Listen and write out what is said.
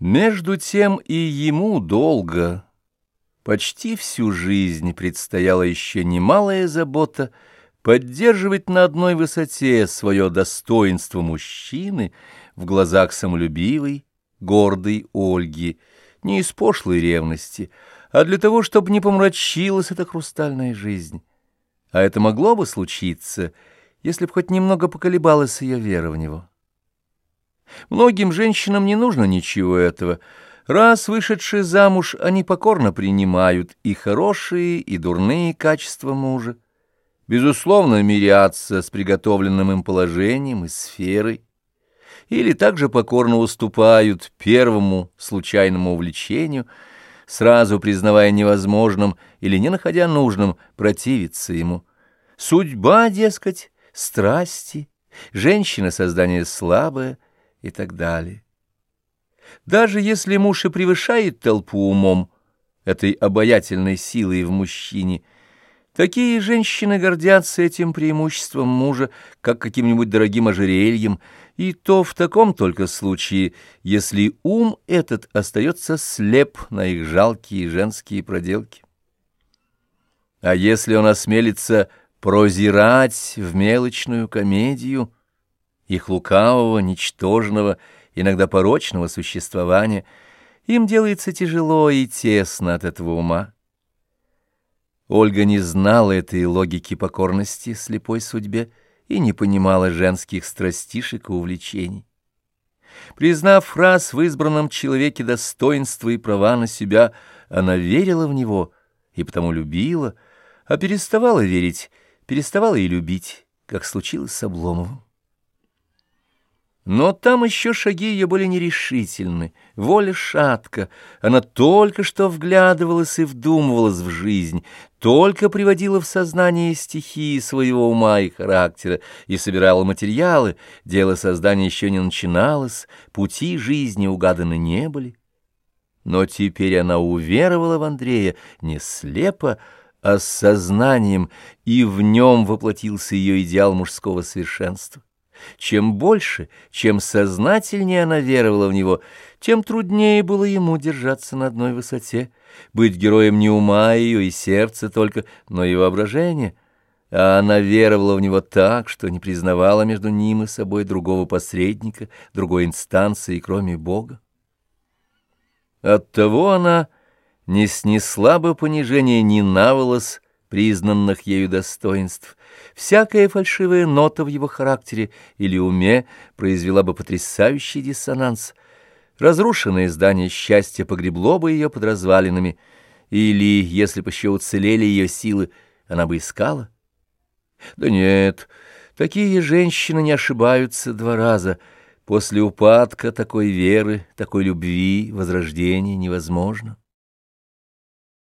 Между тем и ему долго, почти всю жизнь предстояла еще немалая забота поддерживать на одной высоте свое достоинство мужчины в глазах самолюбивой, гордой Ольги, не из пошлой ревности, а для того, чтобы не помрачилась эта хрустальная жизнь. А это могло бы случиться, если бы хоть немного поколебалась ее вера в него. Многим женщинам не нужно ничего этого. Раз вышедшие замуж, они покорно принимают и хорошие, и дурные качества мужа. Безусловно, мирятся с приготовленным им положением и сферой. Или также покорно уступают первому случайному увлечению, сразу признавая невозможным или не находя нужным противиться ему. Судьба, дескать, страсти, женщина — создание слабое — и так далее. Даже если муж и превышает толпу умом, этой обаятельной силой в мужчине, такие женщины гордятся этим преимуществом мужа, как каким-нибудь дорогим ожерельем, и то в таком только случае, если ум этот остается слеп на их жалкие женские проделки. А если он осмелится прозирать в мелочную комедию — их лукавого, ничтожного, иногда порочного существования, им делается тяжело и тесно от этого ума. Ольга не знала этой логики покорности слепой судьбе и не понимала женских страстишек и увлечений. Признав раз в избранном человеке достоинство и права на себя, она верила в него и потому любила, а переставала верить, переставала и любить, как случилось с Обломовым. Но там еще шаги ее были нерешительны, воля шатка. Она только что вглядывалась и вдумывалась в жизнь, только приводила в сознание стихии своего ума и характера и собирала материалы, дело создания еще не начиналось, пути жизни угаданы не были. Но теперь она уверовала в Андрея не слепо, а с сознанием, и в нем воплотился ее идеал мужского совершенства. Чем больше, чем сознательнее она веровала в него, тем труднее было ему держаться на одной высоте, быть героем не ума ее и сердца только, но и воображения. А она веровала в него так, что не признавала между ним и собой другого посредника, другой инстанции, кроме Бога. Оттого она не снесла бы понижения ни на волос, признанных ею достоинств. Всякая фальшивая нота в его характере или уме произвела бы потрясающий диссонанс. Разрушенное здание счастья погребло бы ее под развалинами, или, если бы еще уцелели ее силы, она бы искала. Да нет, такие женщины не ошибаются два раза. После упадка такой веры, такой любви, возрождения невозможно.